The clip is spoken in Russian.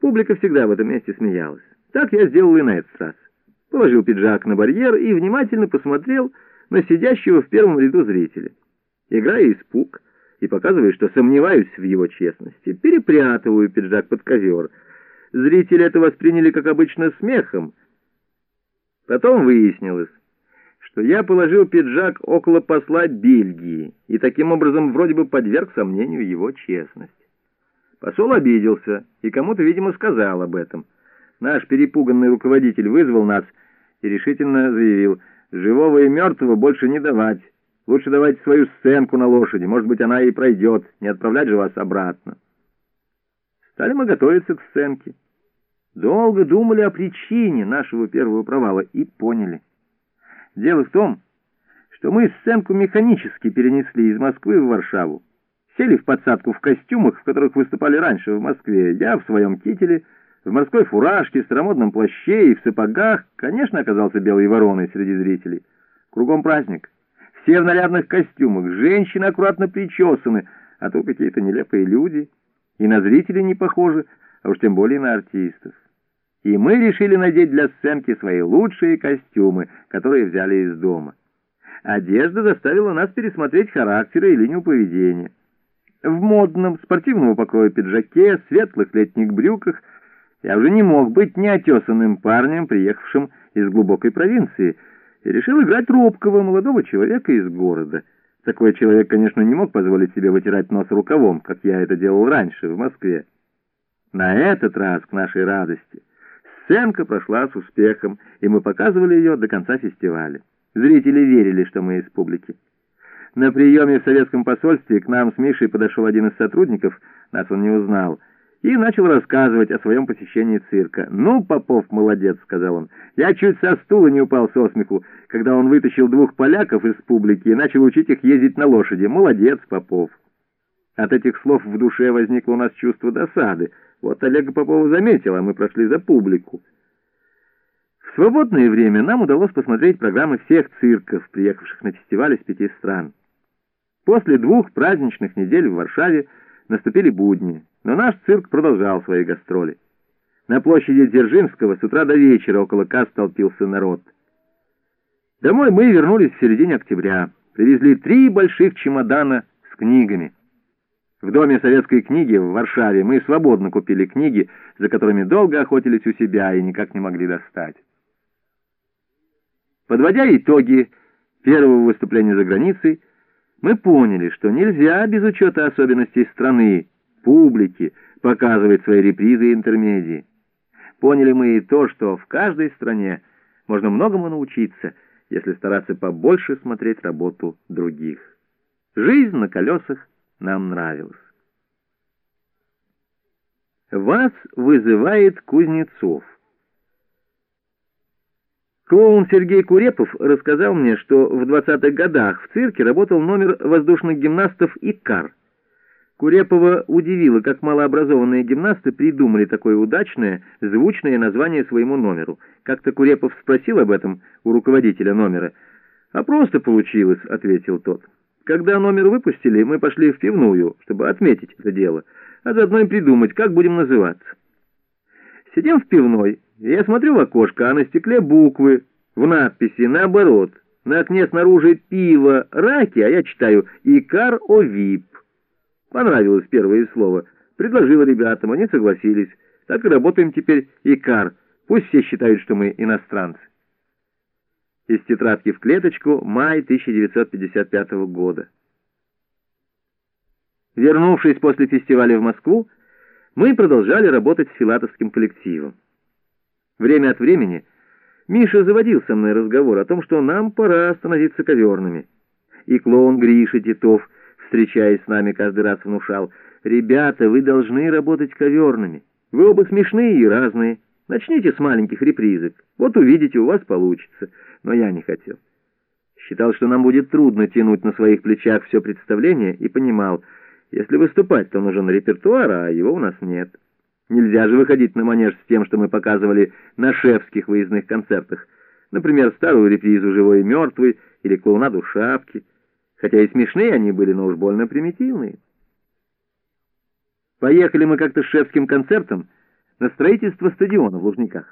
Публика всегда в этом месте смеялась. Так я сделал и на этот раз. Положил пиджак на барьер и внимательно посмотрел на сидящего в первом ряду зрителя. Играя испуг и показывая, что сомневаюсь в его честности, перепрятываю пиджак под ковер. Зрители это восприняли, как обычно, смехом. Потом выяснилось, что я положил пиджак около посла Бельгии и таким образом вроде бы подверг сомнению его честность. Посол обиделся и кому-то, видимо, сказал об этом. Наш перепуганный руководитель вызвал нас и решительно заявил, «Живого и мертвого больше не давать. Лучше давать свою сценку на лошади, может быть, она и пройдет, не отправлять же вас обратно». Стали мы готовиться к сценке. Долго думали о причине нашего первого провала и поняли. Дело в том, что мы сценку механически перенесли из Москвы в Варшаву. Сели в подсадку в костюмах, в которых выступали раньше в Москве. Я в своем кителе, в морской фуражке, старомодном плаще и в сапогах, конечно, оказался белой вороной среди зрителей. Кругом праздник. Все в нарядных костюмах, женщины аккуратно причесаны, а то какие-то нелепые люди. И на зрителей не похожи, а уж тем более на артистов. И мы решили надеть для сценки свои лучшие костюмы, которые взяли из дома. Одежда заставила нас пересмотреть характеры и линию поведения. В модном спортивного покроя пиджаке, светлых летних брюках я уже не мог быть неотесанным парнем, приехавшим из глубокой провинции, и решил играть робкого молодого человека из города. Такой человек, конечно, не мог позволить себе вытирать нос рукавом, как я это делал раньше, в Москве. На этот раз, к нашей радости, сценка прошла с успехом, и мы показывали ее до конца фестиваля. Зрители верили, что мы из публики. На приеме в советском посольстве к нам с Мишей подошел один из сотрудников, нас он не узнал, и начал рассказывать о своем посещении цирка. «Ну, Попов молодец», — сказал он. «Я чуть со стула не упал со смеху, когда он вытащил двух поляков из публики и начал учить их ездить на лошади. Молодец, Попов». От этих слов в душе возникло у нас чувство досады. Вот Олега Попова заметил, а мы прошли за публику. В свободное время нам удалось посмотреть программы всех цирков, приехавших на фестиваль из пяти стран. После двух праздничных недель в Варшаве наступили будни, но наш цирк продолжал свои гастроли. На площади Дзержинского с утра до вечера около касс толпился народ. Домой мы вернулись в середине октября. Привезли три больших чемодана с книгами. В Доме советской книги в Варшаве мы свободно купили книги, за которыми долго охотились у себя и никак не могли достать. Подводя итоги первого выступления за границей, мы поняли, что нельзя без учета особенностей страны, публики, показывать свои репризы и интермедии. Поняли мы и то, что в каждой стране можно многому научиться, если стараться побольше смотреть работу других. Жизнь на колесах нам нравилась. Вас вызывает Кузнецов. Клоун Сергей Курепов рассказал мне, что в 20-х годах в цирке работал номер воздушных гимнастов «Икар». Курепова удивило, как малообразованные гимнасты придумали такое удачное, звучное название своему номеру. Как-то Курепов спросил об этом у руководителя номера. «А просто получилось», — ответил тот. «Когда номер выпустили, мы пошли в пивную, чтобы отметить это дело, а заодно и придумать, как будем называться». Сидим в пивной, я смотрю в окошко, а на стекле буквы, в надписи наоборот. На окне снаружи пиво, раки, а я читаю «Икар Овип». Понравилось первое слово. Предложил ребятам, они согласились. Так и работаем теперь «Икар». Пусть все считают, что мы иностранцы. Из тетрадки в клеточку, май 1955 года. Вернувшись после фестиваля в Москву, мы продолжали работать с филатовским коллективом. Время от времени Миша заводил со мной разговор о том, что нам пора становиться коверными. И клоун Гриша Титов, встречаясь с нами, каждый раз внушал, «Ребята, вы должны работать коверными. Вы оба смешные и разные. Начните с маленьких репризок. Вот увидите, у вас получится». Но я не хотел. Считал, что нам будет трудно тянуть на своих плечах все представление, и понимал, если выступать, то нужен репертуар, а его у нас нет. Нельзя же выходить на манеж с тем, что мы показывали на шефских выездных концертах. Например, старую репризу «Живой и мертвый» или «Клоунаду шапки». Хотя и смешные они были, но уж больно примитивные. Поехали мы как-то с шефским концертом на строительство стадиона в Лужниках.